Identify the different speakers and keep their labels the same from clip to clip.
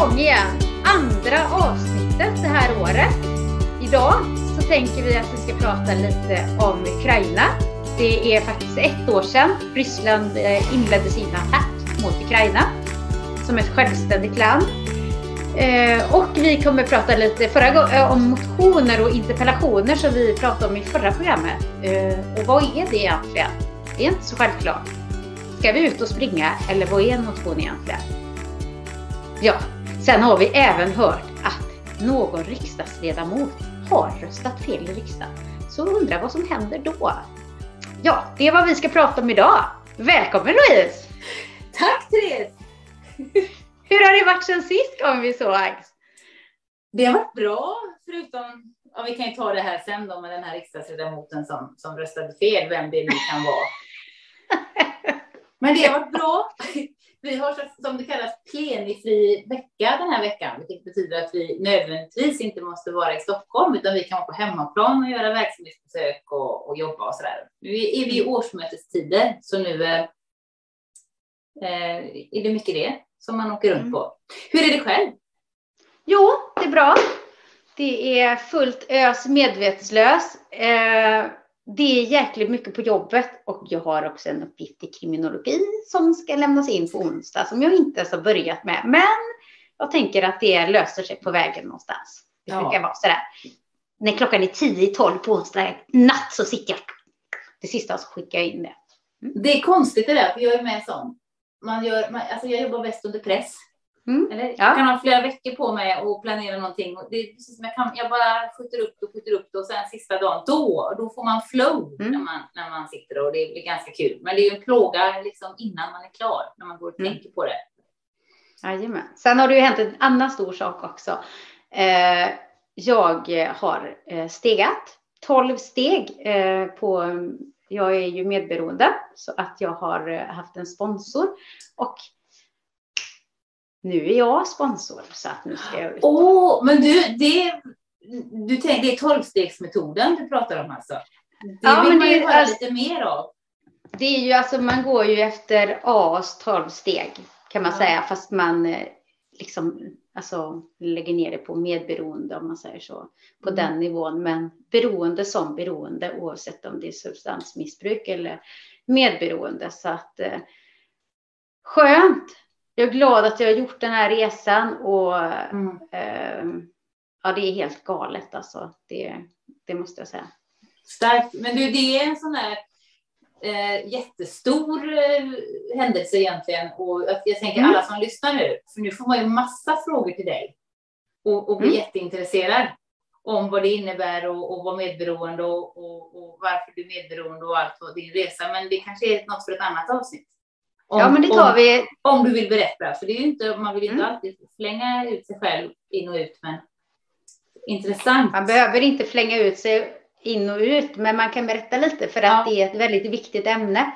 Speaker 1: igång igen. Andra avsnittet det här året. Idag så tänker vi att vi ska prata lite om Ukraina. Det är faktiskt ett år sedan Ryssland eh, inledde sin attack mot Ukraina som ett självständigt land. Eh, och vi kommer prata lite förra eh, om motioner och interpellationer som vi pratade om i förra programmet. Och vad är det egentligen? Det är inte så självklart. Ska vi ut och springa eller vad är en motion egentligen? Ja, sen har vi även hört att någon riksdagsledamot har röstat fel i riksdagen. Så undrar vad som händer då? Ja, det är vad vi ska prata om idag. Välkommen Louise!
Speaker 2: Tack Therese!
Speaker 1: Hur har det varit sen sist gång vi sågs?
Speaker 2: Det har varit bra, förutom, ja, vi kan ju ta det här sen då med den här riksdagsledamoten som, som röstade fel, vem det nu kan vara. Men det har varit bra. Vi har som det kallas plenifri vecka den här veckan, vilket betyder att vi nödvändigtvis inte måste vara i Stockholm, utan vi kan vara på hemmaplan och göra verksamhetsbesök och, och jobba och sådär. Nu är vi i årsmötestider, så nu eh, är det mycket det som man åker runt mm. på. Hur är det själv?
Speaker 1: Jo, det är bra. Det är fullt ös medvetslös. Eh, det är jäkligt mycket på jobbet och jag har också en uppgift i kriminologi som ska lämnas in på onsdag som jag inte ens har börjat med. Men jag tänker att det löser sig på vägen någonstans. Det brukar ja. vara sådär. När klockan är tio i tolv på onsdag natt så sitter jag det sista så skickar jag in det.
Speaker 2: Mm. Det är konstigt det där, för jag är med sån. Man gör, man, alltså jag jobbar bäst under press. Mm. Eller, ja. Jag kan ha flera veckor på mig och planera någonting. Och det är precis som jag, kan, jag bara skjuter upp det och skjuter upp det och sen sista dagen, då, då får man flow mm. när, man, när man sitter och det blir ganska kul. Men det är ju en plåga liksom innan man är klar, när man går och mm. tänker på det.
Speaker 1: Jajamän. Sen har det ju hänt en annan stor sak också. Eh, jag har eh, stegat 12 steg eh, på jag är ju medberoende så att jag har haft en sponsor och nu är jag sponsor så att nu ska jag ut.
Speaker 2: Åh, oh, men du, det, du tänk, det är tolvstegsmetoden du pratar om alltså? Det ja, vill men man ju höra alltså, lite mer av.
Speaker 1: Det är ju alltså, man går ju efter A's tolv steg kan man ja. säga, fast man eh, liksom alltså, lägger ner det på medberoende om man säger så, på mm. den nivån. Men beroende som beroende oavsett om det är substansmissbruk eller medberoende. Så att eh, skönt jag är glad att jag har gjort den här resan och mm. eh, ja, det är helt galet alltså. Det, det måste jag säga.
Speaker 2: Starkt. Men du, det är en sån här eh, jättestor eh, händelse egentligen. Och jag tänker mm. alla som lyssnar nu, för nu får man ju massa frågor till dig och, och blir mm. jätteintresserad om vad det innebär och, och vara medberoende och, och, och, varför du är medberoende och allt och din resa. Men det kanske är något för ett annat avsnitt.
Speaker 1: Om, ja, men det tar
Speaker 2: om,
Speaker 1: vi.
Speaker 2: Om du vill berätta, för det är ju inte, man vill ju inte mm. alltid flänga ut sig själv in och ut, men intressant.
Speaker 1: Man behöver inte flänga ut sig in och ut, men man kan berätta lite för att ja. det är ett väldigt viktigt ämne.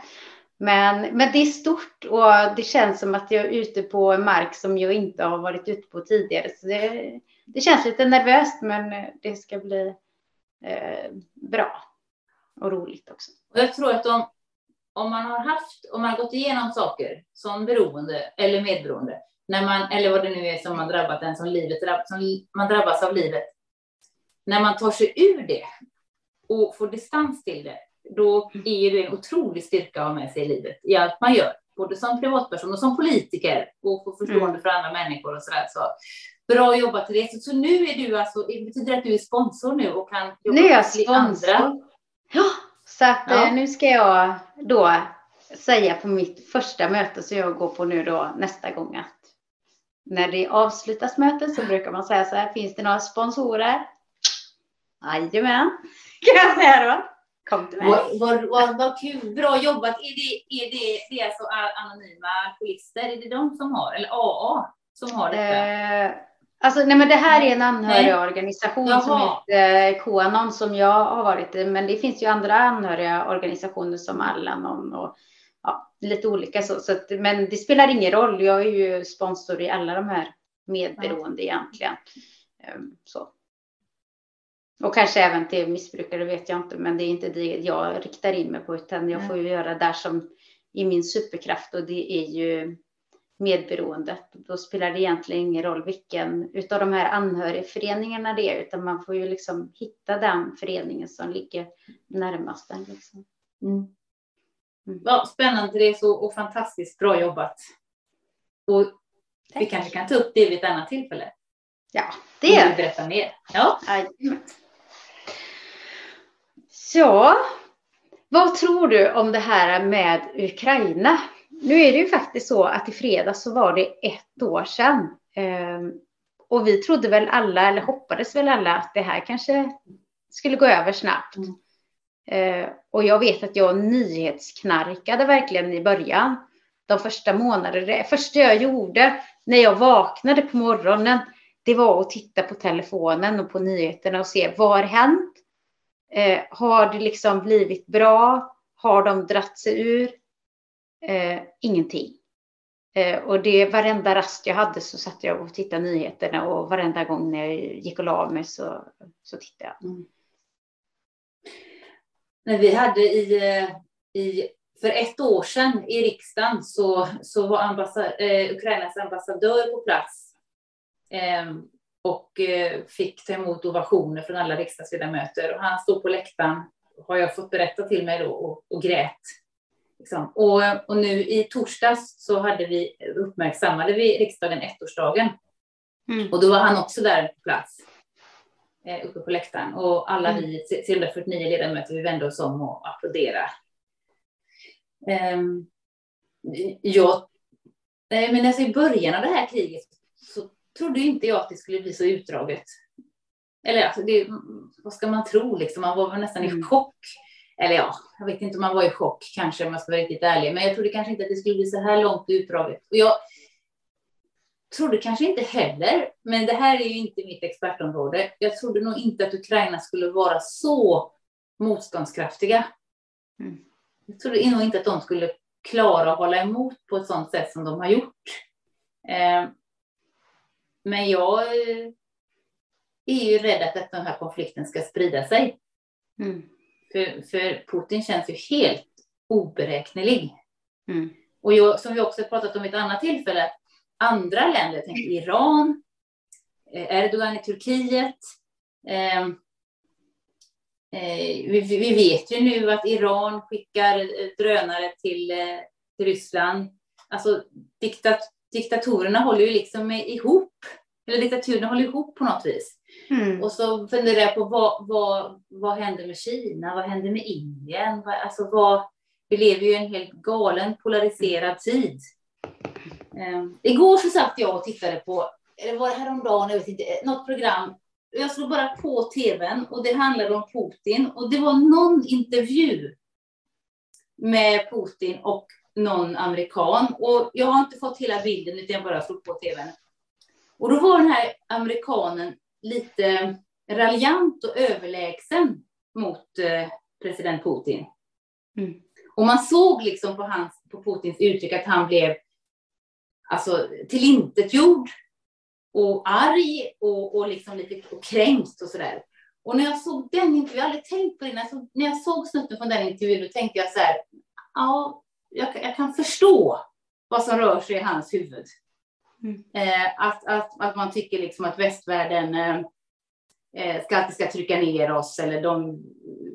Speaker 1: Men, men det är stort och det känns som att jag är ute på mark som jag inte har varit ute på tidigare. Så det, det känns lite nervöst, men det ska bli eh, bra och roligt också.
Speaker 2: Jag tror att de om man har haft, om man har gått igenom saker som beroende eller medberoende, när man, eller vad det nu är som har drabbat en, som, livet, som man drabbas av livet, när man tar sig ur det och får distans till det, då är det en otrolig styrka att ha med sig i livet, i allt man gör, både som privatperson och som politiker, och få förstående mm. för andra människor och sådär. Så bra jobbat Therese. Så nu är du alltså, det betyder att du är sponsor nu och kan
Speaker 1: jobba är sponsor. andra? Ja, så att ja. Eh, nu ska jag då säga på mitt första möte som jag går på nu då nästa gång att när det avslutas mötet så brukar man säga så här, finns det några sponsorer? Jajamän, kan jag säga då.
Speaker 2: Kom till mig. Vad, vad, vad, vad kul, bra jobbat. Är det, är det, det är alltså anonyma alkoholister, är det de som har, eller AA som har detta?
Speaker 1: Eh, Alltså, nej, men det här är en anhörigorganisation som heter Qanon som jag har varit i, men det finns ju andra anhörigorganisationer som Allanon och ja, lite olika. Så, så att, men det spelar ingen roll. Jag är ju sponsor i alla de här medberoende ja. egentligen. Ehm, så. Och kanske även till missbrukare vet jag inte, men det är inte det jag riktar in mig på, utan jag får ju göra där som i min superkraft och det är ju medberoendet. Då spelar det egentligen ingen roll vilken utav de här anhörigföreningarna det är, utan man får ju liksom hitta den föreningen som ligger närmast en. Liksom. Mm.
Speaker 2: Mm. Ja, spännande det är så, och fantastiskt bra jobbat. Och vi kanske kan ta upp det vid ett annat tillfälle.
Speaker 1: Ja, det gör
Speaker 2: vi. berätta mer. Ja.
Speaker 1: Så, vad tror du om det här med Ukraina? Nu är det ju faktiskt så att i fredags så var det ett år sedan. Ehm, och vi trodde väl alla, eller hoppades väl alla, att det här kanske skulle gå över snabbt. Mm. Ehm, och jag vet att jag nyhetsknarkade verkligen i början. De första månaderna. Det första jag gjorde när jag vaknade på morgonen, det var att titta på telefonen och på nyheterna och se vad har hänt? Eh, har det liksom blivit bra? Har de dratt sig ur? Eh, ingenting. Eh, och det varenda rast jag hade så satt jag och tittade nyheterna och varenda gång när jag gick och la mig så, så tittade jag. Mm.
Speaker 2: När vi hade i, eh, i, för ett år sedan i riksdagen så, så var ambassad, eh, Ukrainas ambassadör på plats eh, och eh, fick ta emot ovationer från alla riksdagsledamöter. Och han stod på läktaren, har jag fått berätta till mig då, och, och grät. Liksom. Och, och nu i torsdags så hade vi, uppmärksammade vi riksdagen ettårsdagen. Mm. Och då var han också där på plats, eh, uppe på läktaren. Och alla mm. vi 349 ledamöter, vi vände oss om och applåderade. Um, jag, men alltså i början av det här kriget så trodde inte jag att det skulle bli så utdraget. Eller alltså, det, vad ska man tro liksom? Man var väl nästan mm. i chock eller ja, jag vet inte om man var i chock kanske om jag ska vara riktigt ärlig, men jag trodde kanske inte att det skulle bli så här långt utdraget. Och jag trodde kanske inte heller, men det här är ju inte mitt expertområde. Jag trodde nog inte att Ukraina skulle vara så motståndskraftiga. Mm. Jag trodde nog inte att de skulle klara att hålla emot på ett sådant sätt som de har gjort. Eh, men jag är ju rädd att den här konflikten ska sprida sig. Mm. För, för Putin känns ju helt oberäknelig. Mm. Och jag, som vi också pratat om vid ett annat tillfälle, andra länder, tänker Iran, eh, Erdogan i Turkiet. Eh, eh, vi, vi, vet ju nu att Iran skickar eh, drönare till, eh, till Ryssland. Alltså diktat, diktatorerna håller ju liksom ihop, eller diktaturerna håller ihop på något vis. Mm. Och så funderar jag på vad, vad, vad händer med Kina? Vad händer med Indien? Vad, alltså vad, vi lever ju i en helt galen polariserad tid. Um, igår så satt jag och tittade på, eller var det häromdagen, jag vet inte, något program. Jag slog bara på tvn och det handlade om Putin och det var någon intervju med Putin och någon amerikan. Och jag har inte fått hela bilden utan jag bara slog på tvn. Och då var den här amerikanen lite raljant och överlägsen mot eh, president Putin. Mm. Och man såg liksom på, hans, på Putins uttryck att han blev alltså, tillintetgjord och arg och, och liksom lite och kränkt och sådär. Och när jag såg den intervjun, jag hade aldrig tänkt på det, när jag såg, när jag såg snutten från den intervjun, då tänkte jag så här, ja, jag, jag kan förstå vad som rör sig i hans huvud. Mm. Eh, att, att, att man tycker liksom att västvärlden eh, eh ska alltid ska trycka ner oss eller de,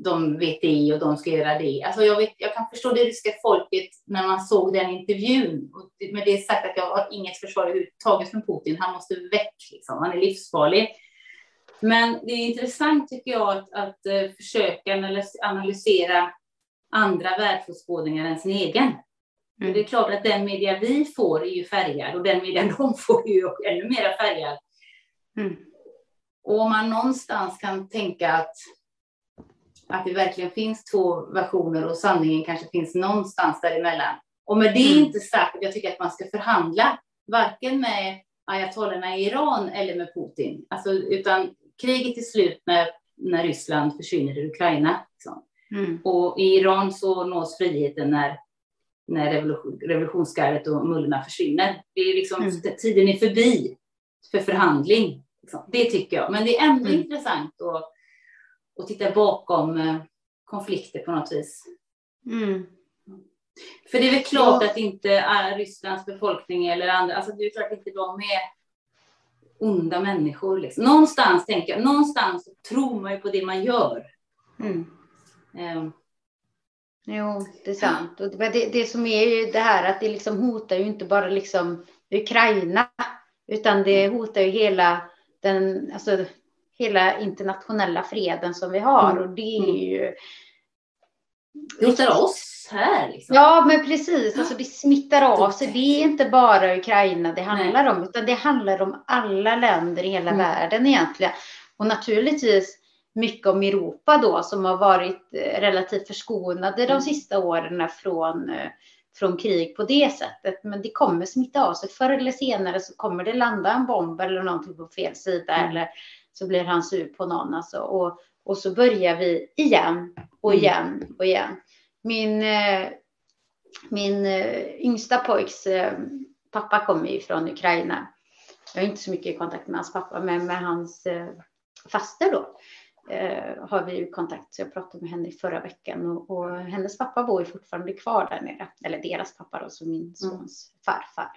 Speaker 2: de vet det och de ska göra det. Alltså jag, vet, jag kan förstå det ryska folket när man såg den intervjun. Med det sagt att jag har inget försvar överhuvudtaget för Putin. Han måste väck, liksom. han är livsfarlig. Men det är intressant tycker jag att, att eh, försöka analysera andra världsåskådningar än sin egen. Mm. Det är klart att den media vi får är ju färgad och den media de får är ju ännu mer färgad. Mm. Och om man någonstans kan tänka att, att det verkligen finns två versioner och sanningen kanske finns någonstans däremellan. Och med det mm. inte sagt att jag tycker att man ska förhandla, varken med ayatollerna i Iran eller med Putin. Alltså, utan kriget är slut när, när Ryssland försvinner ur Ukraina. Liksom. Mm. Och i Iran så nås friheten när när revolution, revolutionsgardet och mullorna försvinner. Det är liksom, mm. Tiden är förbi för förhandling. Liksom. Det tycker jag. Men det är ändå mm. intressant att, att titta bakom eh, konflikter på något vis. Mm. För det är väl klart ja. att inte är Rysslands befolkning eller andra, alltså det är klart att inte de är onda människor. Liksom. Någonstans tänker jag, någonstans tror man ju på det man gör. Mm.
Speaker 1: Um. Jo, det är sant. Och det, det, som är ju det här att det liksom hotar ju inte bara liksom Ukraina, utan det hotar ju hela den, alltså hela internationella freden som vi har. Mm. Och det är mm. ju...
Speaker 2: Det hotar oss här. Liksom.
Speaker 1: Ja, men precis. Alltså, det smittar av sig. Det är inte bara Ukraina det handlar Nej. om, utan det handlar om alla länder i hela mm. världen egentligen. Och naturligtvis mycket om Europa då, som har varit eh, relativt förskonade de mm. sista åren från, eh, från krig på det sättet. Men det kommer smitta av sig. Förr eller senare så kommer det landa en bomb eller någonting på fel sida mm. eller så blir han sur på någon alltså. Och, och så börjar vi igen och mm. igen och igen. Min, eh, min yngsta pojks pappa kommer ju från Ukraina. Jag har inte så mycket kontakt med hans pappa, men med hans faster då eh, har vi ju kontakt. Så jag pratade med henne i förra veckan och, och hennes pappa bor ju fortfarande kvar där nere. Eller deras pappa då, som min mm. sons mm. farfar.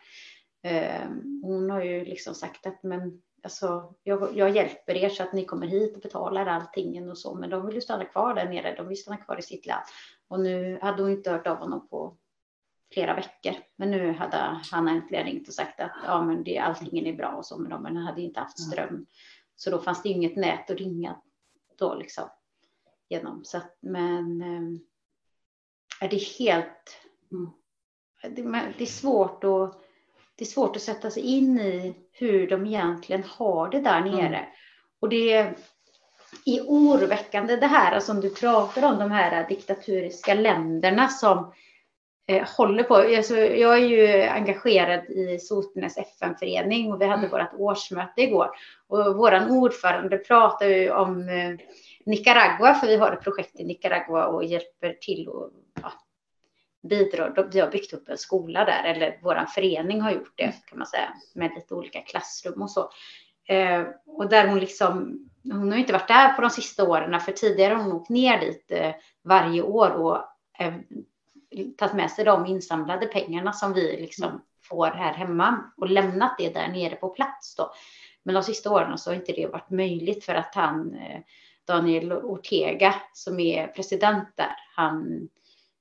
Speaker 1: Eh, hon har ju liksom sagt att men alltså, jag, jag, hjälper er så att ni kommer hit och betalar allting och så. Men de vill ju stanna kvar där nere. De vill stanna kvar i sitt land. Och nu hade hon inte hört av honom på flera veckor. Men nu hade han äntligen ringt och sagt att ja, men det, allting är bra och så. Men han hade inte haft ström. Så då fanns det inget nät att ringa då liksom genom. Så att, men är det helt. Mm. Det, det, är svårt att. Det är svårt att sätta sig in i hur de egentligen har det där mm. nere. Mm. Och det är oroväckande det här som du pratar om, de här diktaturiska länderna som eh, håller på. Alltså, jag är ju engagerad i Sotenäs FN-förening och vi hade mm. vårt årsmöte igår. Och vår ordförande pratar ju om eh, Nicaragua, för vi har ett projekt i Nicaragua och hjälper till och ja, bidrar. Vi har byggt upp en skola där, eller vår förening har gjort det kan man säga, med lite olika klassrum och så. Eh, och där hon liksom, hon har inte varit där på de sista åren, för tidigare har hon åkt ner dit eh, varje år och eh, tagit med sig de insamlade pengarna som vi liksom får här hemma och lämnat det där nere på plats då. Men de sista åren så har inte det varit möjligt för att han, eh, Daniel Ortega, som är president där, han,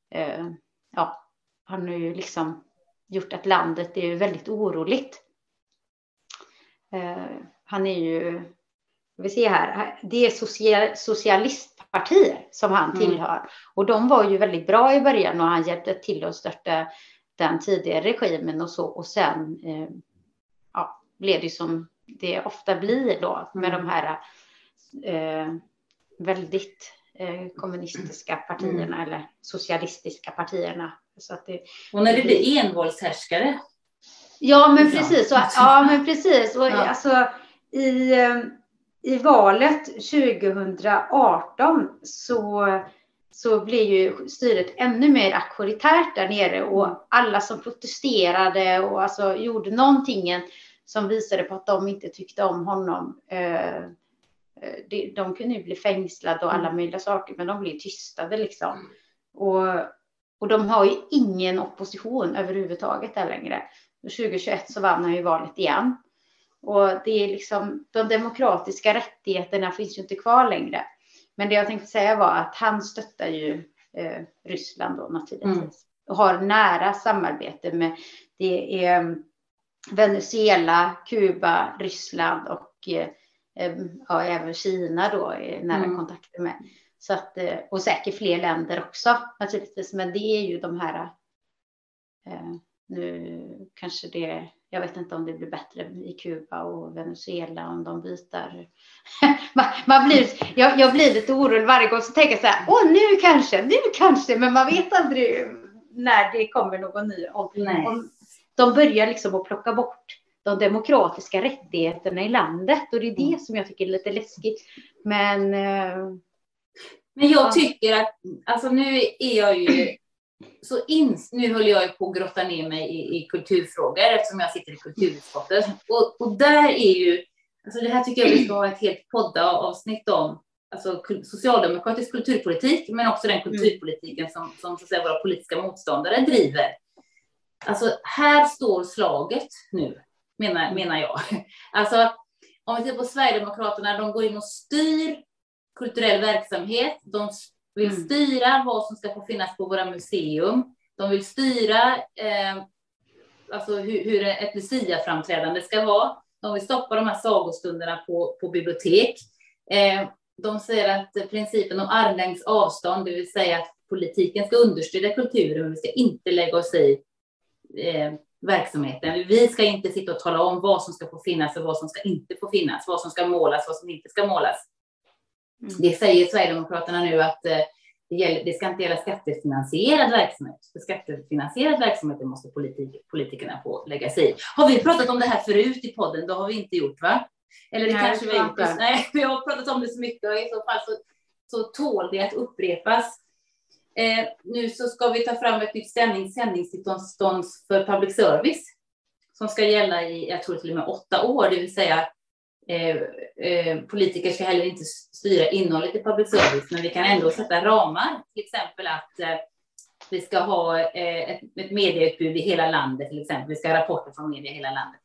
Speaker 1: eh, ja, han har ju liksom gjort att landet är väldigt oroligt. Eh, han är ju, vi ser här, det är social, socialistpartier som han mm. tillhör. Och de var ju väldigt bra i början och han hjälpte till att störta den tidigare regimen och så. Och sen eh, ja, blev det som det ofta blir då med mm. de här eh, väldigt eh, kommunistiska partierna mm. eller socialistiska partierna. Så att det,
Speaker 2: och när det blir envåldshärskare?
Speaker 1: Ja, men precis. Så, ja, men precis. Och, ja. alltså, i, eh, I valet 2018 så, så blev ju styret ännu mer auktoritärt där nere och mm. alla som protesterade och alltså gjorde någonting som visade på att de inte tyckte om honom. Eh, de, de kunde ju bli fängslade och alla mm. möjliga saker, men de blev tystade liksom. Och, och de har ju ingen opposition överhuvudtaget där längre. 2021 så vann han ju valet igen. Och det är liksom, de demokratiska rättigheterna finns ju inte kvar längre. Men det jag tänkte säga var att han stöttar ju eh, Ryssland då naturligtvis. Mm. Och har nära samarbete med, det är Venezuela, Kuba, Ryssland och eh, ja, även Kina då är nära mm. kontakter med. Så att, eh, och säkert fler länder också naturligtvis, men det är ju de här. Eh, nu kanske det, jag vet inte om det blir bättre i Kuba och Venezuela om de byter. man, man, blir, jag, jag, blir lite orolig varje gång så tänker jag så här, åh nu kanske, nu kanske, men man vet aldrig när det kommer någon ny. Om, om de börjar liksom att plocka bort de demokratiska rättigheterna i landet och det är det mm. som jag tycker är lite läskigt. Men. Eh,
Speaker 2: men jag ja. tycker att, alltså nu är jag ju så ins, nu håller jag på att grotta ner mig i, i kulturfrågor eftersom jag sitter i kulturutskottet. Och, och där är ju, alltså det här tycker jag vi ska ha ett helt poddavsnitt om. alltså, socialdemokratisk kulturpolitik, men också den
Speaker 1: Mm.
Speaker 2: kulturpolitiken som, som så att säga, våra politiska motståndare driver. Alltså, här står slaget nu, menar, menar jag. Alltså, om vi tittar på Sverigedemokraterna, de går in och styr kulturell verksamhet. De vill
Speaker 1: Mm.
Speaker 2: styra vad som ska få finnas på våra museum. De vill styra eh, alltså hur, hur ett Lucia-framträdande ska vara. De vill stoppa de här sagostunderna på, på bibliotek. Eh, de säger att principen om armlängds avstånd, det vill säga att politiken ska understödja kulturen, men vi ska inte lägga oss i eh, verksamheten. Vi ska inte sitta och tala om vad som ska få finnas och vad som ska inte få finnas, vad som ska målas, vad som inte ska målas.
Speaker 1: Mm.
Speaker 2: Det säger Sverigedemokraterna nu att eh, det, gäller, det ska inte gälla skattefinansierad verksamhet. För skattefinansierad verksamhet måste politik, politikerna få lägga sig i. Har vi pratat om det här förut i podden? Det har vi inte gjort, va? Eller det
Speaker 1: Nej,
Speaker 2: kanske vi har gjort. Nej, vi har pratat om det så mycket och i så fall så, så tål det att upprepas. Eh, nu så ska vi ta fram ett nytt sändnings, sändningstillstånd för public service som ska gälla i, jag tror till och med åtta år, det vill säga eh, eh, politiker ska heller inte styra innehållet i public service, men vi kan ändå sätta ramar, till exempel att eh, vi ska ha eh, ett, ett medieutbud i hela landet, till exempel. Vi ska ha rapporter från media i hela landet.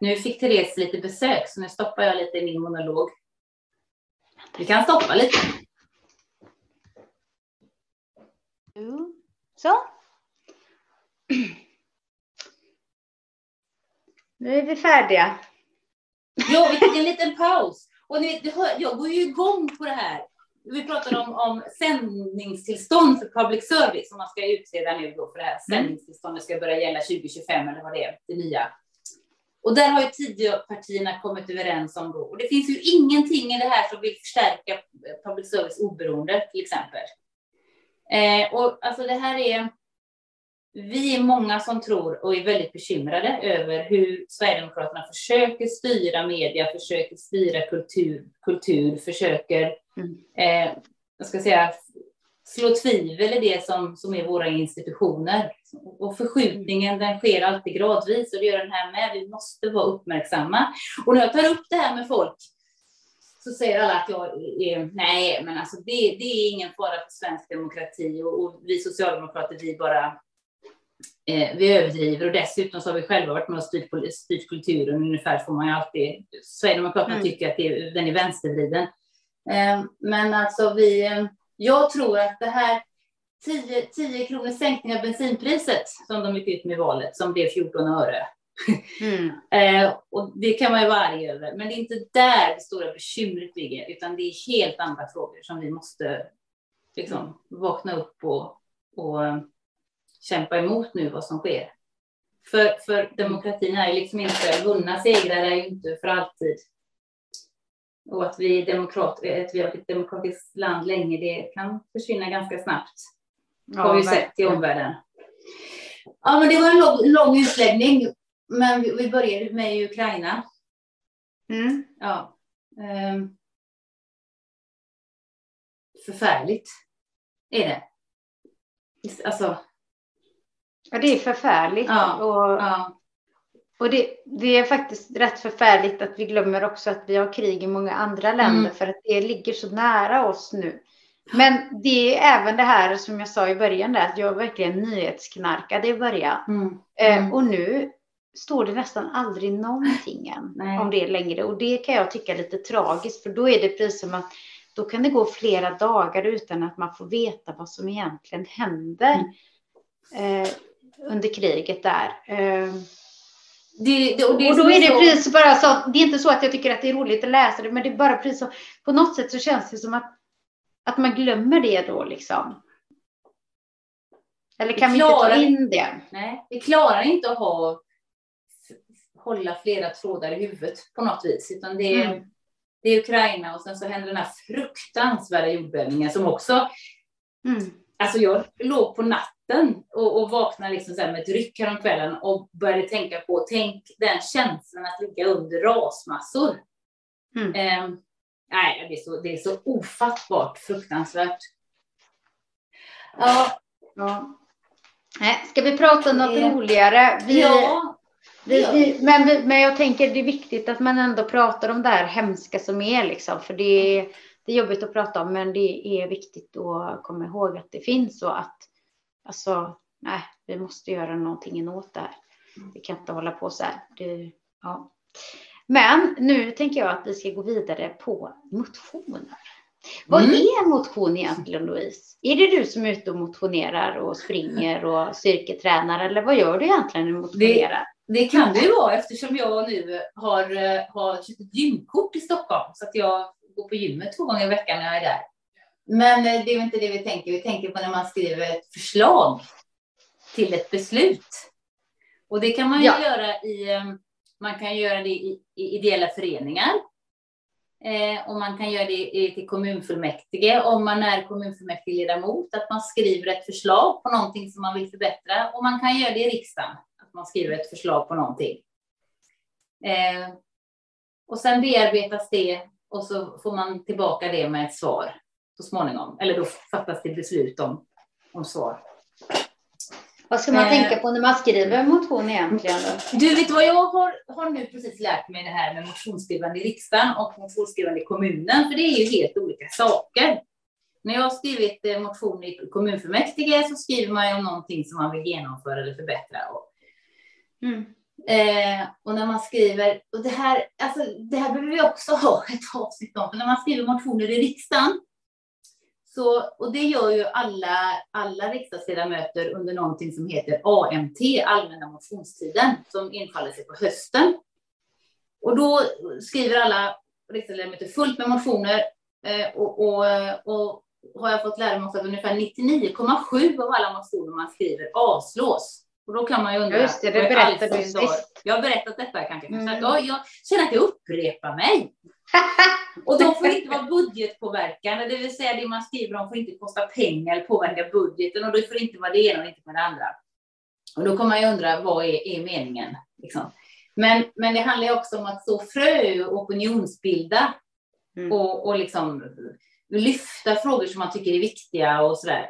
Speaker 2: Nu fick Therese lite besök, så nu stoppar jag lite i min monolog. Vi kan stoppa lite.
Speaker 1: Så. Nu är vi färdiga.
Speaker 2: Ja, vi tog en liten paus. Och ni vet, du hör, jag går ju igång på det här. Vi pratade om, om sändningstillstånd för public service som man ska utreda nu då för det här sändningstillståndet ska börja gälla 2025 eller vad det är, det nya. Och där har ju Tidöpartierna kommit överens om då. Och det finns ju ingenting i det här som vill förstärka public service oberoende till exempel. Eh, och alltså det här är vi är många som tror och är väldigt bekymrade över hur Sverigedemokraterna försöker styra media, försöker styra kultur, kultur försöker
Speaker 1: Mm.
Speaker 2: eh, jag ska säga, slå tvivel i det som, som är våra institutioner. Och förskjutningen den sker alltid gradvis och det gör den här med. Vi måste vara uppmärksamma. Och när jag tar upp det här med folk så säger alla att jag är, nej, men alltså det, det är ingen fara för svensk demokrati och, och vi socialdemokrater, vi bara eh, vi överdriver och dessutom så har vi själva varit med och styrt, styrt kulturen ungefär får man ju alltid. Sverigedemokraterna
Speaker 1: Mm.
Speaker 2: tycker att det, är- den är vänstervriden. Eh, men alltså vi, eh, jag tror att det här 10, 10 kronor sänkning av bensinpriset som de gick ut med i valet som blev 14 öre.
Speaker 1: Mm.
Speaker 2: Eh, och det kan man ju vara arg över, men det är inte där det stora bekymret ligger, utan det är helt andra frågor som vi måste liksom, vakna upp och, och eh, kämpa emot nu vad som sker. För, för demokratin är ju liksom inte, vunna segrar är ju inte för alltid. Och att vi, är demokrat, att vi har ett demokratiskt land länge, det kan försvinna ganska snabbt har vi ju sett i
Speaker 1: verkligen.
Speaker 2: omvärlden. Ja, men det var en lång, lång utläggning. Men vi, vi började med Ukraina.
Speaker 1: Mm.
Speaker 2: Ja. ehm. förfärligt är det. Alltså,
Speaker 1: Ja, det är förfärligt.
Speaker 2: Ja,
Speaker 1: Och,
Speaker 2: ja.
Speaker 1: och det, det är faktiskt rätt förfärligt att vi glömmer också att vi har krig i många andra länder
Speaker 2: Mm.
Speaker 1: för att det ligger så nära oss nu. Men det är även det här som jag sa i början där, att jag verkligen nyhetsknarkade i början.
Speaker 2: Mm.
Speaker 1: Eh,
Speaker 2: Mm.
Speaker 1: och nu står det nästan aldrig någonting än
Speaker 2: Nej.
Speaker 1: om det längre. Och det kan jag tycka är lite tragiskt, för då är det precis som att då kan det gå flera dagar utan att man får veta vad som egentligen händer
Speaker 2: Mm.
Speaker 1: eh, under kriget där. Eh,
Speaker 2: Det, det, och det
Speaker 1: och då är det
Speaker 2: så-
Speaker 1: precis bara så, det är inte så att jag tycker att det är roligt att läsa det, men det är bara precis så, på något sätt så känns det som att, att man glömmer det då liksom. Eller kan vi,
Speaker 2: Vi
Speaker 1: inte ta
Speaker 2: klarar-
Speaker 1: in det?
Speaker 2: Nej, vi klarar inte att ha, hålla flera trådar i huvudet på något vis. Utan det är,
Speaker 1: Mm.
Speaker 2: det är Ukraina och sen så händer den här fruktansvärda jordbävningen som också
Speaker 1: Mm.
Speaker 2: Alltså jag låg på natten och, och vaknade liksom så med ett ryck häromkvällen och började tänka på, tänk den känslan att ligga under rasmassor.
Speaker 1: Mm.
Speaker 2: Eh, nej, det är, så, det är så ofattbart fruktansvärt. Ja,
Speaker 1: Ja. Nej, ska vi prata något
Speaker 2: Det-
Speaker 1: roligare? Vi,
Speaker 2: ja,
Speaker 1: vi, vi, men, men jag tänker det är viktigt att man ändå pratar om det här hemska som är liksom. För det, det är jobbigt att prata om, men det är viktigt att komma ihåg att det finns och att alltså, nej, vi måste göra någonting åt det här. Vi kan inte hålla på så här. Det, ja. Men nu tänker jag att vi ska gå vidare på motioner. Vad mm. är motion egentligen Louise? Är det du som är ute och motionerar och springer och styrketränar eller vad gör du egentligen när du motionerar?
Speaker 2: Det, det kan det ju vara eftersom jag nu har, har köpt ett gymkort i Stockholm så att jag går på gymmet två gånger i veckan när jag är där. Men eh, det är inte det vi tänker. Vi tänker på när man skriver ett förslag till ett beslut. Och det kan man ju ja. göra i, eh, man kan göra det i, i ideella föreningar. Eh, och man kan göra det i, till kommunfullmäktige om man är kommunfullmäktigeledamot, att man skriver ett förslag på någonting som man vill förbättra. Och man kan göra det i riksdagen, att man skriver ett förslag på någonting. Eh, och sen bearbetas det och så får man tillbaka det med ett svar så småningom. Eller då fattas det beslut om, om svar.
Speaker 1: Vad ska man eh, tänka på när man skriver en motion egentligen? Då?
Speaker 2: Du vet vad, jag har, har nu precis lärt mig det här med motionsskrivande i riksdagen och motionsskrivande i kommunen, för det är ju helt olika saker. När jag har skrivit eh, motion i kommunfullmäktige så skriver man ju om någonting som man vill genomföra eller förbättra. Mm. Eh, och när man skriver, och det här, alltså, det här behöver vi också ha ett avsnitt om, för när man skriver motioner i riksdagen så, och det gör ju alla, alla riksdagsledamöter under någonting som heter AMT, allmänna motionstiden, som infaller sig på hösten. Och då skriver alla riksdagsledamöter fullt med motioner eh, och, och, och har jag fått lära mig att ungefär 99,7 av alla motioner man skriver avslås. Och då kan man ju undra.
Speaker 1: Just det, det berättade du sist.
Speaker 2: Jag har berättat detta kanske. Mm. jag, jag känner att jag upprepar mig. Och de får inte vara budgetpåverkande, det vill säga det man skriver om får inte kosta pengar eller påverka budgeten och det får inte vara det ena och inte med det andra. Och då kommer man ju undra, vad är, är meningen? Liksom. Men, men det handlar också om att så frö och opinionsbilda mm. och, och liksom lyfta frågor som man tycker är viktiga och sådär.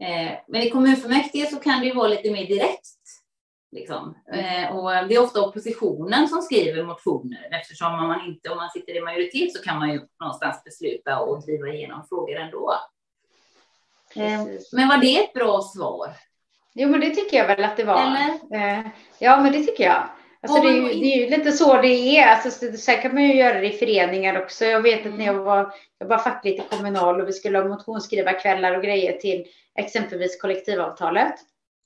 Speaker 2: Eh, men i kommunfullmäktige så kan det ju vara lite mer direkt. Liksom. Eh, och det är ofta oppositionen som skriver motioner eftersom om man inte, om man sitter i majoritet så kan man ju någonstans besluta och driva igenom frågor ändå. Eh, men var det ett bra svar?
Speaker 1: Jo, men det tycker jag väl att det var. Eller? Ja, men det tycker jag. Alltså det, är ju, det är ju lite så det är. Alltså, sen kan man ju göra det i föreningar också. Jag vet att när jag var, jag var fackligt i Kommunal och vi skulle ha motionsskrivarkvällar och grejer till exempelvis kollektivavtalet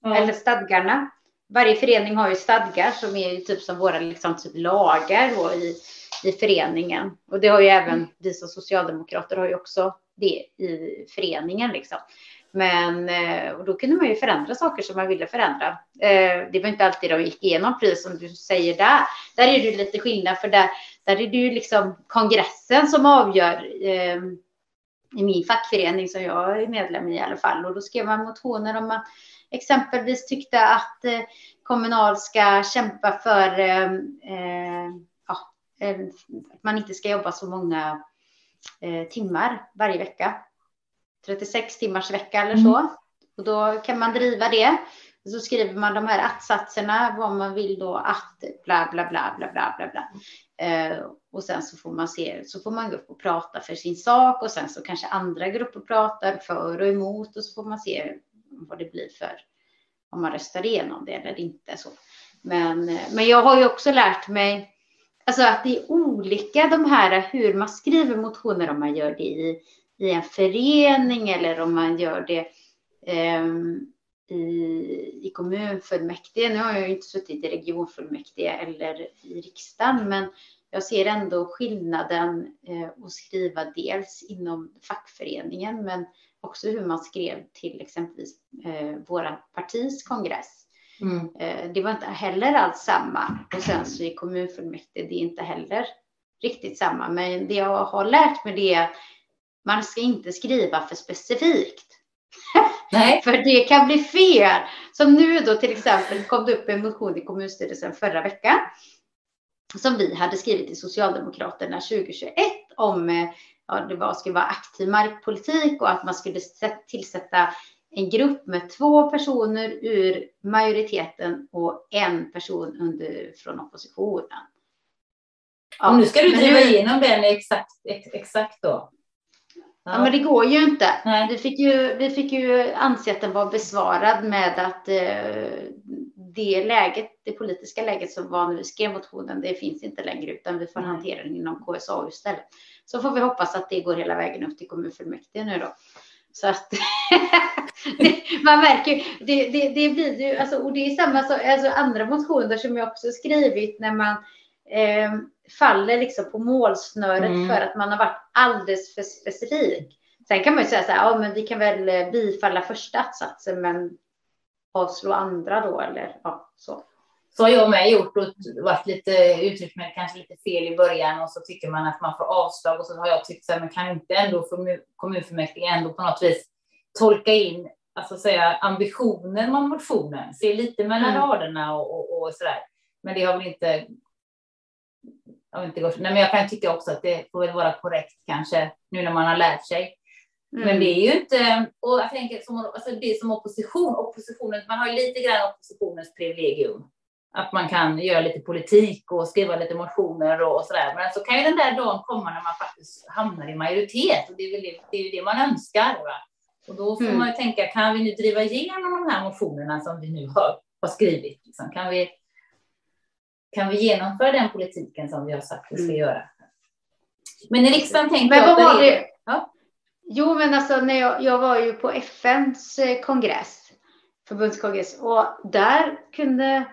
Speaker 1: mm. eller stadgarna. Varje förening har ju stadgar som är typ som våra liksom, typ lagar då i, i föreningen. Och det har ju även vi som socialdemokrater har ju också det i föreningen liksom. Men eh, och då kunde man ju förändra saker som man ville förändra. Eh, det var inte alltid de gick igenom, precis som du säger där. Där är det lite skillnad, för där, där är det ju liksom kongressen som avgör. Ehm, I min fackförening som jag är medlem i i alla fall. Och då skrev man motioner om att exempelvis tyckte att eh, Kommunal ska kämpa för ehm, ja, ehm, att man inte ska jobba så många timmar varje vecka 36 timmars vecka eller så. Mm. Och då kan man driva det. Och så skriver man de här att-satserna, vad man vill då att bla bla bla bla bla bla bla. Eh, och sen så får man se, så får man gå upp och prata för sin sak och sen så kanske andra grupper pratar för och emot och så får man se vad det blir för om man röstar igenom det eller inte så. Men, eh, men jag har ju också lärt mig alltså att det är olika de här hur man skriver motioner om man gör det i i en förening eller om man gör det eh, i, i kommunfullmäktige. Nu har jag ju inte suttit i regionfullmäktige eller i riksdagen, men jag ser ändå skillnaden eh, att skriva dels inom fackföreningen, men också hur man skrev till exempelvis eh, våra partis kongress. Mm. Eh, det var inte heller alls samma. Och sen så i kommunfullmäktige, det är inte heller riktigt samma. Men det jag har lärt mig det är man ska inte skriva för specifikt. Nej. för det kan bli fel. Som nu då till exempel kom det upp en motion i kommunstyrelsen förra veckan som vi hade skrivit i Socialdemokraterna 2021 om ja, det var, skulle vara aktiv markpolitik och att man skulle tillsätta en grupp med två personer ur majoriteten och en person under, från oppositionen.
Speaker 2: Ja, och nu ska du driva igenom den exakt, exakt då?
Speaker 1: Ja. men det går ju inte. Vi fick ju, vi fick ju anse att den var besvarad med att eh, det läget, det politiska läget som var när vi skrev motionen, det finns inte längre utan vi får hantera den inom KSA istället. Så får vi hoppas att det går hela vägen upp till kommunfullmäktige nu då. Så att man märker det, det, det blir ju, alltså, och det är samma sak, alltså andra motioner som jag också skrivit när man eh, faller liksom på målsnöret mm. för att man har varit alldeles för specifik. Sen kan man ju säga så här, ja men vi kan väl eh, bifalla första attsatsen men avslå andra då eller ja, så.
Speaker 2: Så har jag med gjort och varit lite uttryckt mig kanske lite fel i början och så tycker man att man får avslag och så har jag tyckt så här, men kan inte ändå kommunfullmäktige ändå på något vis tolka in, alltså säga ambitionen med motionen, se lite mellan mm. raderna och, och, och sådär. Men det har väl inte jag, inte gått, nej, men jag kan tycka också att det får väl vara korrekt kanske nu när man har lärt sig. Mm. Men det är ju inte, och jag tänker som, alltså det som opposition, oppositionen, man har ju lite grann oppositionens privilegium. Att man kan göra lite politik och skriva lite motioner och, och sådär. Men så kan ju den där dagen komma när man faktiskt hamnar i majoritet och det är, väl det, det, är ju det man önskar. Va? Och då får mm. man ju tänka, kan vi nu driva igenom de här motionerna som vi nu har, har skrivit? Liksom? Kan vi kan vi genomföra den politiken som vi har sagt att vi ska mm. göra? Men i riksdagen tänkte
Speaker 1: men. Vad var det? Ja? Jo, men alltså när jag, jag var ju på FNs eh, kongress, förbundskongress, och där kunde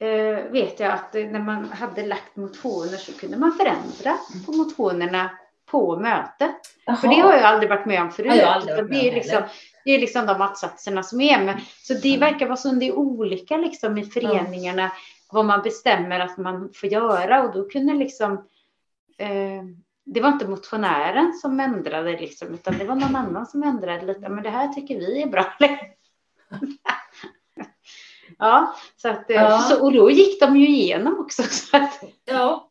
Speaker 1: eh, vet jag att när man hade lagt motioner så kunde man förändra på motionerna på mötet. Jaha. För det har jag aldrig varit med om förut. Ja, det, är liksom, det är liksom de attsatserna som är. med. så det verkar vara så det är olika liksom i föreningarna. Vad man bestämmer att man får göra och då kunde liksom eh, det var inte motionären som ändrade liksom, utan det var någon annan som ändrade lite. Men det här tycker vi är bra. ja, så att, eh, ja. Så, och då gick de ju igenom också. Så att,
Speaker 2: ja.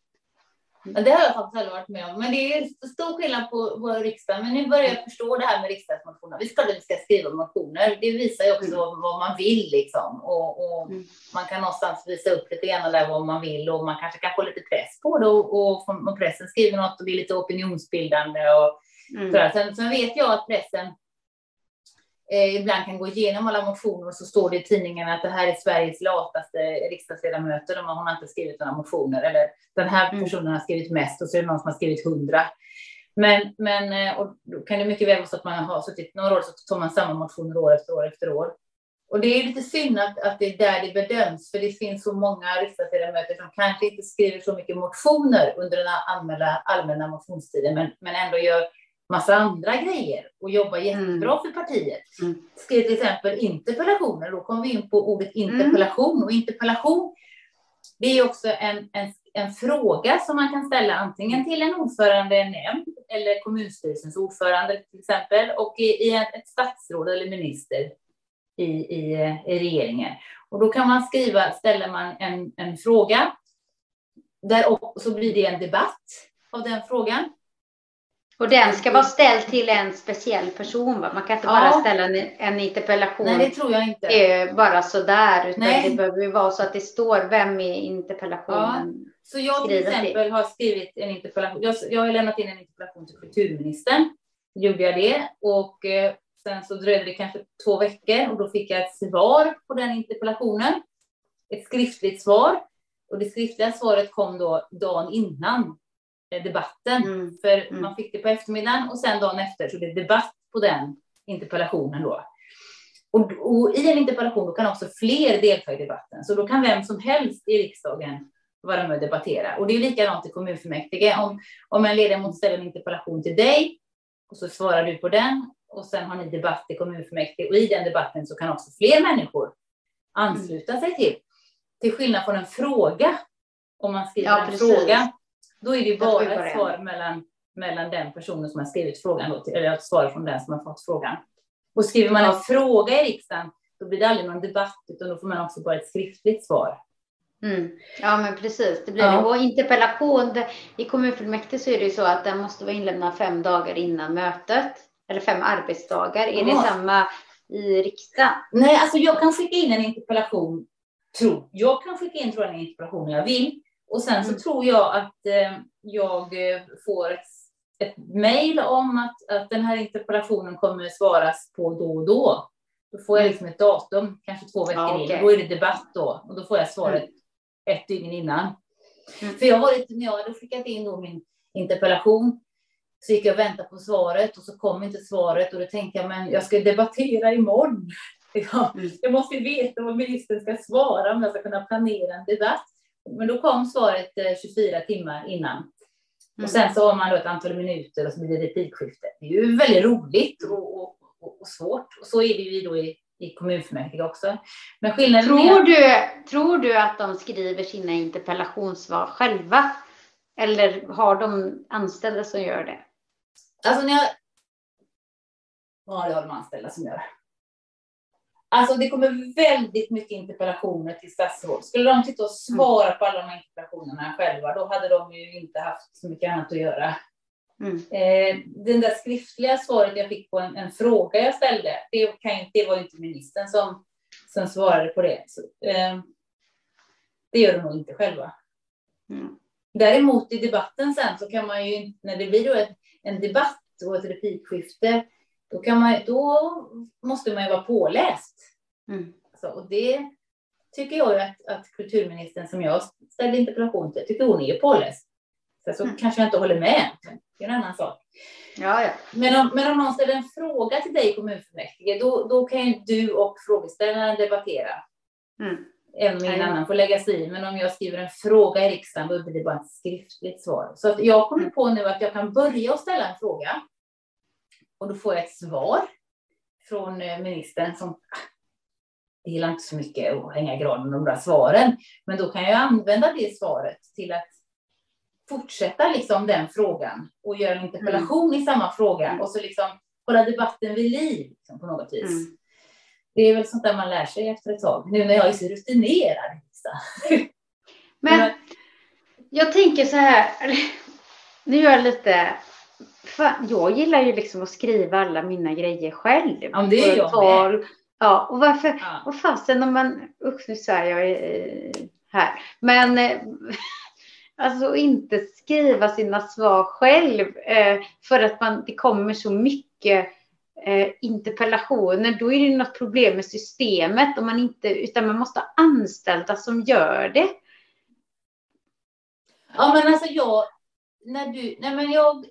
Speaker 2: Det har jag faktiskt aldrig varit med om. Men det är stor skillnad på, på riksdagen. Men nu börjar jag förstå det här med riksdagsmotioner. Visst att vi ska skriva motioner. Det visar ju också mm. vad man vill liksom. Och, och mm. man kan någonstans visa upp lite grann där vad man vill och man kanske kan få lite press på det. Och, och pressen skriver något och blir lite opinionsbildande och mm. sådär. Sen, sen vet jag att pressen eh, ibland kan gå igenom alla motioner och så står det i tidningen att det här är Sveriges lataste riksdagsledamöter. De har, hon har inte skrivit några motioner eller den här mm. personen har skrivit mest och så är det någon som har skrivit hundra. Men, men eh, och då kan det mycket väl vara så att man har suttit några år så tar man samma motioner år efter år efter år. Och det är lite synd att, att det är där det bedöms, för det finns så många riksdagsledamöter som kanske inte skriver så mycket motioner under den allmänna, allmänna motionstiden, men, men ändå gör massa andra grejer och jobbar jättebra mm. för partiet. Mm. Skrev till exempel interpellationer, då kommer vi in på ordet interpellation. Mm. Och interpellation, det är också en, en, en fråga som man kan ställa antingen till en ordförande i en nämnd eller kommunstyrelsens ordförande till exempel och i, i ett statsråd eller minister i, i, i regeringen. Och då kan man skriva, ställer man en, en fråga där och så blir det en debatt av den frågan.
Speaker 1: Och den ska vara ställd till en speciell person. Va? Man kan inte bara ställa en, en interpellation.
Speaker 2: Nej, det tror jag inte.
Speaker 1: bara sådär. Utan Nej. det behöver ju vara så att det står vem är interpellationen.
Speaker 2: Ja. Så jag till exempel har skrivit en interpellation. Jag, jag har lämnat in en interpellation till kulturministern. gjorde jag det. Och eh, sen så dröjde det kanske två veckor och då fick jag ett svar på den interpellationen. Ett skriftligt svar. Och det skriftliga svaret kom då dagen innan Eh, debatten. Mm. För mm. man fick det på eftermiddagen och sen dagen efter så blev det debatt på den interpellationen då. Och, och, i en interpellation kan också fler delta i debatten. Så då kan vem som helst i riksdagen vara med och debattera. Och det är likadant i kommunfullmäktige. Om, om en ledamot ställer en interpellation till dig och så svarar du på den och sen har ni debatt i kommunfullmäktige och i den debatten så kan också fler människor ansluta sig till. Till skillnad från en fråga. Om man skriver ja, en fråga då är det bara ett svar mellan, mellan den personen som har skrivit frågan, då, eller ett svar från den som har fått frågan. Och skriver man en fråga i riksdagen, då blir det aldrig någon debatt, utan då får man också bara ett skriftligt svar.
Speaker 1: Mm. Ja, men precis. Det blir ja. det. Och interpellation, i kommunfullmäktige så är det ju så att den måste vara inlämnad fem dagar innan mötet, eller fem arbetsdagar. Är ja. det samma i riksdagen?
Speaker 2: Nej, alltså jag kan skicka in en interpellation, tro. Jag kan skicka in tror jag, en interpellation jag vill. Och sen så mm. tror jag att eh, jag eh, får ett ett mejl om att, att den här interpellationen kommer svaras på då och då. Då får jag liksom ett datum, kanske två veckor
Speaker 1: Ja,
Speaker 2: in.
Speaker 1: okej.
Speaker 2: Då är det debatt då och då får jag svaret ett dygn innan.
Speaker 1: Mm.
Speaker 2: För jag har varit, när jag hade skickat in då min interpellation så gick jag och väntade på svaret och så kom inte svaret och då tänkte jag men jag ska debattera imorgon. Ja,
Speaker 1: Mm.
Speaker 2: jag måste veta vad ministern ska svara om jag ska kunna planera en debatt. Men då kom svaret eh, 24 timmar innan.
Speaker 1: Mm.
Speaker 2: Och sen så har man då ett antal minuter och så blir det replikskifte. Det är ju väldigt roligt och, och, och, och svårt. Och så är det ju då i, i kommunfullmäktige också. Men skillnaden
Speaker 1: Tror
Speaker 2: är...
Speaker 1: du, tror du att de skriver sina interpellationssvar själva? Eller har de anställda som gör det?
Speaker 2: Alltså när jag... Ja, det har de anställda som gör. Alltså det kommer väldigt mycket interpellationer till statsråd. Skulle de sitta och svara på alla de här interpellationerna själva, då hade de ju inte haft så mycket annat att göra.
Speaker 1: Mm.
Speaker 2: Eh, den där skriftliga svaret jag fick på en, en fråga jag ställde, det, kan det var ju inte ministern som, som svarade på det. Så, eh, det gör de nog inte själva.
Speaker 1: Mm.
Speaker 2: Däremot i debatten sen så kan man ju, när det blir då ett, en debatt och ett replikskifte, då, kan man, då måste man ju vara påläst.
Speaker 1: Mm.
Speaker 2: Alltså, och det tycker jag att, att kulturministern som jag ställde interpellation till, tycker hon är påläst. Sen så
Speaker 1: Mm.
Speaker 2: kanske jag inte håller med, det är en annan sak.
Speaker 1: Ja, ja.
Speaker 2: Men om, men om någon ställer en fråga till dig i kommunfullmäktige, då, då kan ju du och frågeställaren debattera.
Speaker 1: Mm.
Speaker 2: Även om ingen annan får lägga sig i. Men om jag skriver en fråga i riksdagen, då blir det bara ett skriftligt svar. Så att jag kommer
Speaker 1: Mm.
Speaker 2: på nu att jag kan börja och ställa en fråga. Och då får jag ett svar från eh, ministern som det gillar inte så mycket att hänga granen de där svaren. Men då kan jag använda det svaret till att fortsätta liksom den frågan och göra en interpellation i samma fråga
Speaker 1: Mm.
Speaker 2: och så liksom hålla debatten vid liv liksom, på något vis.
Speaker 1: Mm.
Speaker 2: Det är väl sånt där man lär sig efter ett tag. Nu när jag är så rutinerad. Liksom.
Speaker 1: Men jag tänker så här. Nu är jag lite... Fan, jag gillar ju liksom att skriva alla mina grejer själv.
Speaker 2: Ja, men det är jag
Speaker 1: tal. Ja, och varför...
Speaker 2: Ja.
Speaker 1: Vad fasen om man... Usch, nu svär jag eh, här. Men eh, alltså inte skriva sina svar själv eh, för att man, det kommer så mycket interpellationer. Då är det något problem med systemet om man inte, utan man måste ha anställda som gör det.
Speaker 2: Ja, men alltså jag, när du, nej men jag,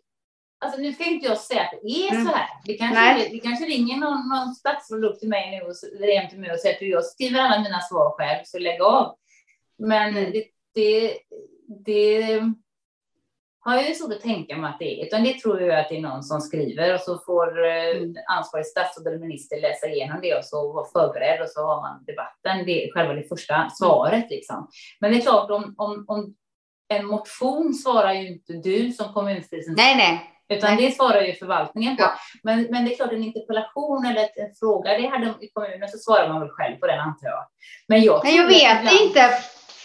Speaker 2: alltså nu ska inte jag säga att det är
Speaker 1: Mm.
Speaker 2: så här. Det kanske, det kanske ringer någon, någon statsråd upp till mig nu och, hem till mig och säger att jag skriver alla mina svar själv, så lägg av. Men
Speaker 1: Mm.
Speaker 2: det, det, det har jag ju svårt att tänka mig att det är, utan det tror jag att det är någon som skriver och så får eh,
Speaker 1: Mm.
Speaker 2: ansvarig statsråd eller minister läsa igenom det och så vara förberedd och så har man debatten. Det är själva det första svaret liksom. Men det är klart om, om, om en motion svarar ju inte du som kommunstyrelsen
Speaker 1: Nej, nej.
Speaker 2: Utan
Speaker 1: nej.
Speaker 2: det svarar ju förvaltningen på.
Speaker 1: Ja.
Speaker 2: Men, men det är klart en interpellation eller ett, en fråga, det hade i kommunen så svarar man väl själv på den antar jag. Men jag,
Speaker 1: Nej, jag vet
Speaker 2: ibland-
Speaker 1: inte.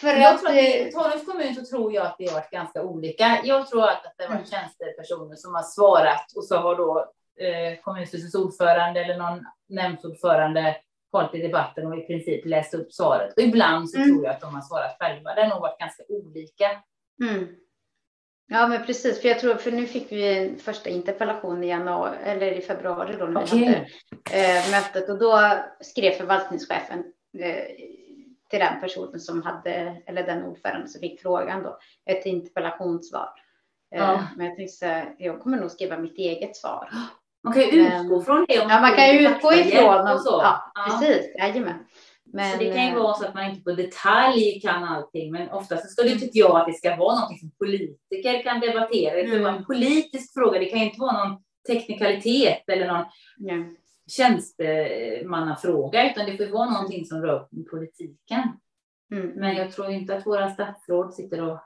Speaker 1: För
Speaker 2: jag
Speaker 1: att,
Speaker 2: tror att i
Speaker 1: eh,
Speaker 2: Tanums kommun så tror jag att det har varit ganska olika. Jag tror att det har varit
Speaker 1: Mm.
Speaker 2: tjänstepersoner som har svarat och så har då eh, kommunstyrelsens ordförande eller någon nämndsordförande hållit i debatten och i princip läst upp svaret. Och ibland så
Speaker 1: Mm.
Speaker 2: tror jag att de har svarat själva. Det har nog varit ganska olika.
Speaker 1: mm. Ja, men precis. För jag tror, för nu fick vi en första interpellation i januari, eller i februari då när vi
Speaker 2: Okej.
Speaker 1: hade eh, mötet. Och då skrev förvaltningschefen eh, till den personen som hade, eller den ordförande som fick frågan då, ett interpellationssvar. Eh,
Speaker 2: Ja.
Speaker 1: Men jag tänkte så här, jag kommer nog skriva mitt eget svar.
Speaker 2: Man kan ju
Speaker 1: Men-
Speaker 2: utgå från det.
Speaker 1: Ja, man kan ju utgå ifrån,
Speaker 2: och så.
Speaker 1: ja,
Speaker 2: Ja.
Speaker 1: precis, jajamän. Men,
Speaker 2: så det kan ju
Speaker 1: eh,
Speaker 2: vara så att man inte på detalj kan allting, men ofta så ska det,
Speaker 1: Mm.
Speaker 2: tycker jag, att det ska vara något som politiker kan debattera. Det
Speaker 1: Mm.
Speaker 2: vara en politisk fråga. Det kan ju inte vara någon teknikalitet eller någon
Speaker 1: ja.
Speaker 2: tjänstemannafråga, utan det får vara någonting som rör politiken.
Speaker 1: Mm.
Speaker 2: Men jag tror inte att våra statsråd sitter och...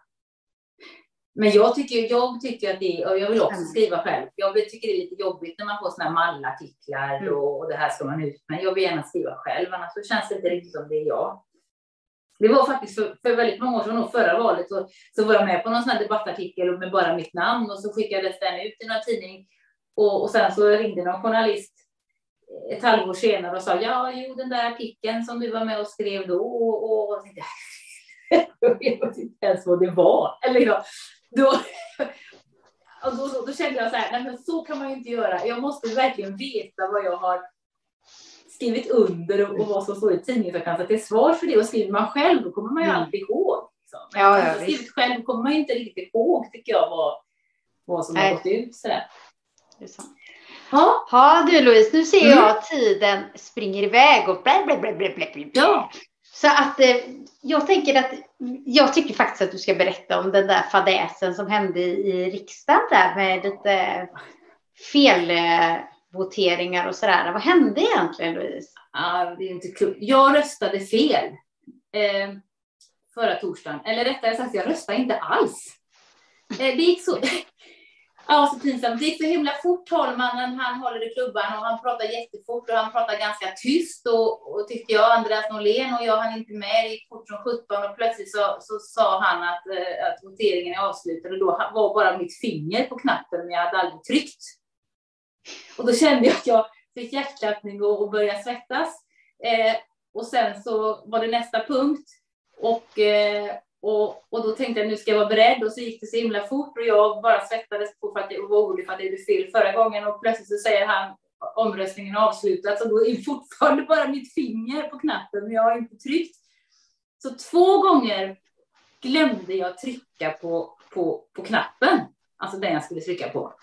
Speaker 2: Men jag tycker, jag tycker att det och jag vill också
Speaker 1: Mm.
Speaker 2: skriva själv. Jag tycker det är lite jobbigt när man får såna här mallartiklar
Speaker 1: Mm.
Speaker 2: och, och det här ska man ut med. Jag vill gärna skriva själv, annars så känns det inte riktigt som det är jag. Det var faktiskt för, för väldigt många år sedan, nog förra valet, så, så var jag med på någon sån här debattartikel med bara mitt namn och så skickades den ut i någon tidning. Och, och sen så ringde någon journalist ett halvår senare och sa ja, jo, den där artikeln som du var med och skrev då och, och, och jag vet inte ens vad det var. Eller ja, då, och då, då, då, kände jag så här, nej men så kan man ju inte göra. Jag måste verkligen veta vad jag har skrivit under och, och vad som står i tidningen för att kunna ta till svar för det. Och skriver man själv, då kommer man ju mm. alltid ihåg. Liksom. Men ja, ja, skrivit själv kommer man ju inte riktigt ihåg, tycker jag, vad, vad som nej. har gått ut. Så där.
Speaker 1: Det är sant. Ja. ja du Louise, nu ser jag att tiden springer iväg och blä, blä, blä, blä, blä, blä. Ja. Så att eh, jag tänker att jag tycker faktiskt att du ska berätta om den där fadäsen som hände i riksdagen där med lite felvoteringar eh, och sådär. Vad hände egentligen Louise?
Speaker 2: Ah, det är inte klokt. Jag röstade fel eh, förra torsdagen. Eller rättare sagt, jag röstade inte alls. Eh, det gick så. Ja, så pinsamt. Det gick så himla fort. Talmannen, han håller i klubban och han pratar jättefort och han pratar ganska tyst och, och tyckte jag, Andreas Norlén och jag hann inte med. Det gick fort som 17 och plötsligt så, så sa han att, eh, att voteringen är avslutad och då var bara mitt finger på knappen men jag hade aldrig tryckt. Och då kände jag att jag fick hjärtklappning och, och började svettas. Eh, och sen så var det nästa punkt och eh, och, och då tänkte jag nu ska jag vara beredd och så gick det så himla fort och jag bara svettades på för att jag var orolig för att det blev fel förra gången och plötsligt så säger han omröstningen är avslutad så då är fortfarande bara mitt finger på knappen men jag har inte tryckt. Så två gånger glömde jag trycka på, på, på knappen, alltså den jag skulle trycka på.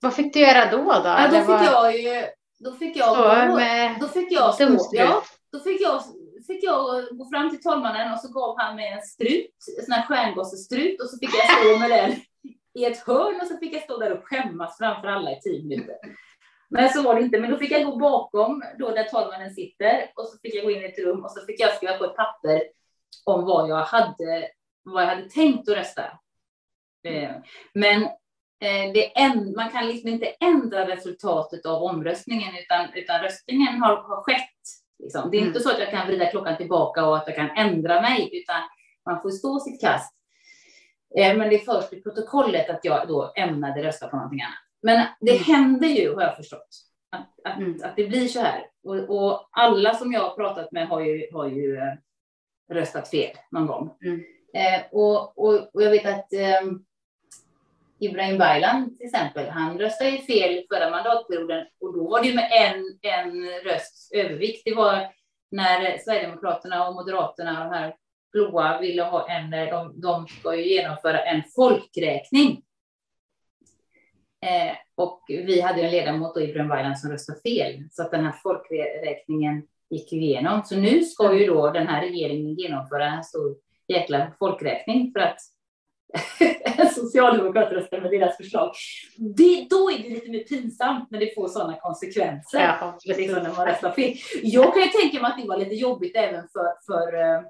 Speaker 1: Vad fick du göra då? Då,
Speaker 2: ja, då fick var... jag ju, då fick jag, då, då fick jag stå, ja, då fick jag fick jag gå fram till talmannen och så gav han mig en strut, en sån här stjärngossestrut och så fick jag stå med den i ett hörn och så fick jag stå där och skämmas framför alla i tio minuter. Men så var det inte, men då fick jag gå bakom då där talmannen sitter och så fick jag gå in i ett rum och så fick jag skriva på ett papper om vad jag hade, vad jag hade tänkt att rösta. Eh, men eh, det en, man kan liksom inte ändra resultatet av omröstningen utan, utan röstningen har, har skett Liksom. Det är mm. inte så att jag kan vrida klockan tillbaka och att jag kan ändra mig, utan man får stå sitt kast. Eh, men det är först i protokollet att jag då ämnade rösta på någonting annat. Men det mm. händer ju, har jag förstått, att, att, mm. att det blir så här. Och, och, alla som jag har pratat med har ju, har ju eh, röstat fel någon gång. Mm. Eh, och, och, och, jag vet att eh, Ibrahim Baylan till exempel, han röstade ju fel förra mandatperioden och då var det ju med en, en rösts övervikt. Det var när Sverigedemokraterna och Moderaterna, de här blåa, ville ha en, eh, de, de ska ju genomföra en folkräkning. Eh, och vi hade en ledamot, då, Ibrahim Baylan, som röstade fel, så att den här folkräkningen gick igenom. Så nu ska ju då den här regeringen genomföra en stor jäkla folkräkning för att socialdemokrater röstar med deras förslag. Det, då är det lite mer pinsamt när det får sådana konsekvenser. Ja, liksom när man röstar fel. Jag kan ju tänka mig att det var lite jobbigt även för, för, eh,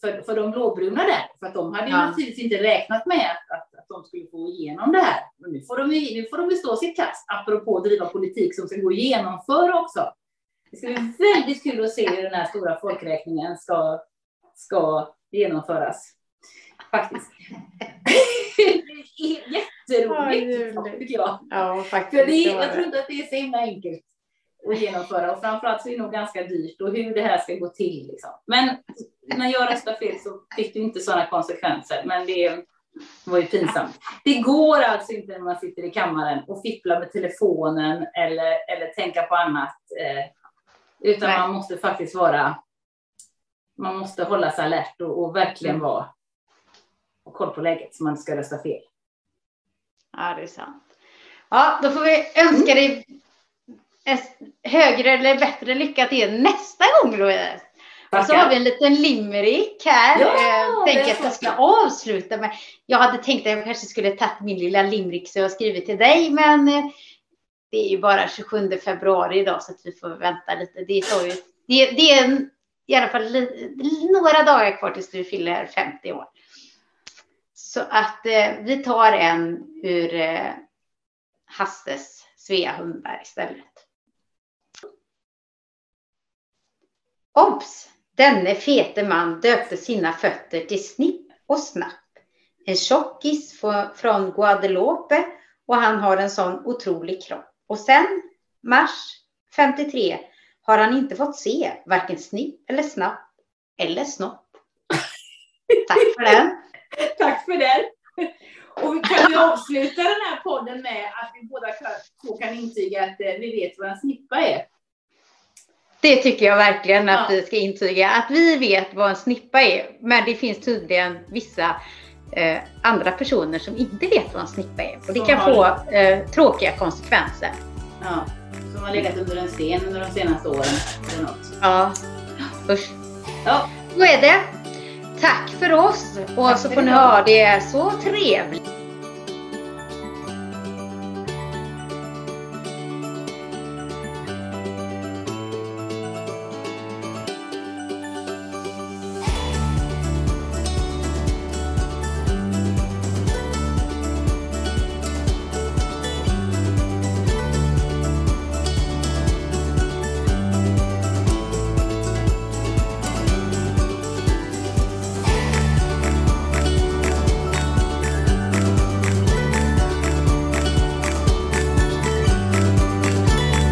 Speaker 2: för, för de blåbruna där. För att de hade ju ja. naturligtvis inte räknat med att, att de skulle få igenom det här. Men nu får de, nu får de stå sitt kast, apropå att driva politik som ska gå att genomföra också. Det ska bli väldigt kul att se hur den här stora folkräkningen ska, ska genomföras faktiskt. det är jätteroligt, ja, tycker jag.
Speaker 1: Ja, faktiskt.
Speaker 2: För det, jag tror inte att det är så himla enkelt att genomföra och framförallt så är det nog ganska dyrt och hur det här ska gå till. Liksom. Men när jag röstade fel så fick det inte sådana konsekvenser, men det var ju pinsamt. Det går alltså inte när man sitter i kammaren och fipplar med telefonen eller, eller tänka på annat, eh, utan Nej. man måste faktiskt vara man måste hålla sig alert och, och verkligen mm. vara och koll på läget så man inte ska rösta fel.
Speaker 1: Ja, det är sant. Ja, då får vi önska dig högre eller bättre lycka till nästa gång Louise. Och så har vi en liten limerick här. Ja, jag tänker att jag ska avsluta med. Jag hade tänkt att jag kanske skulle tagit min lilla limerick så jag skrivit till dig, men eh, det är ju bara 27 februari idag så vi får vänta lite. Det är, ju, det, det är i alla fall några dagar kvar tills du fyller 50 år. Så att eh, vi tar en ur eh, Hasses Svea hundar istället. Obs! Denne fete man döpte sina fötter till Snipp och Snapp. En tjockis från Guadeloupe och han har en sån otrolig kropp. Och sen, mars 53, har han inte fått se varken Snipp eller Snapp eller Snopp. Tack för den.
Speaker 2: Tack för det. Och vi kan vi avsluta den här podden med att vi båda två kan intyga att eh, vi vet vad en snippa är?
Speaker 1: Det tycker jag verkligen att
Speaker 2: Ja.
Speaker 1: vi ska intyga. Att vi vet vad en snippa är. Men det finns tydligen vissa eh, andra personer som inte vet vad en snippa är. Och det kan få eh, tråkiga konsekvenser.
Speaker 2: Ja, som har legat under en sten under de senaste åren. Eller något.
Speaker 1: Ja, usch.
Speaker 2: Ja.
Speaker 1: Så är det. Tack för oss och
Speaker 2: Tack
Speaker 1: så får ni ha det så trevligt.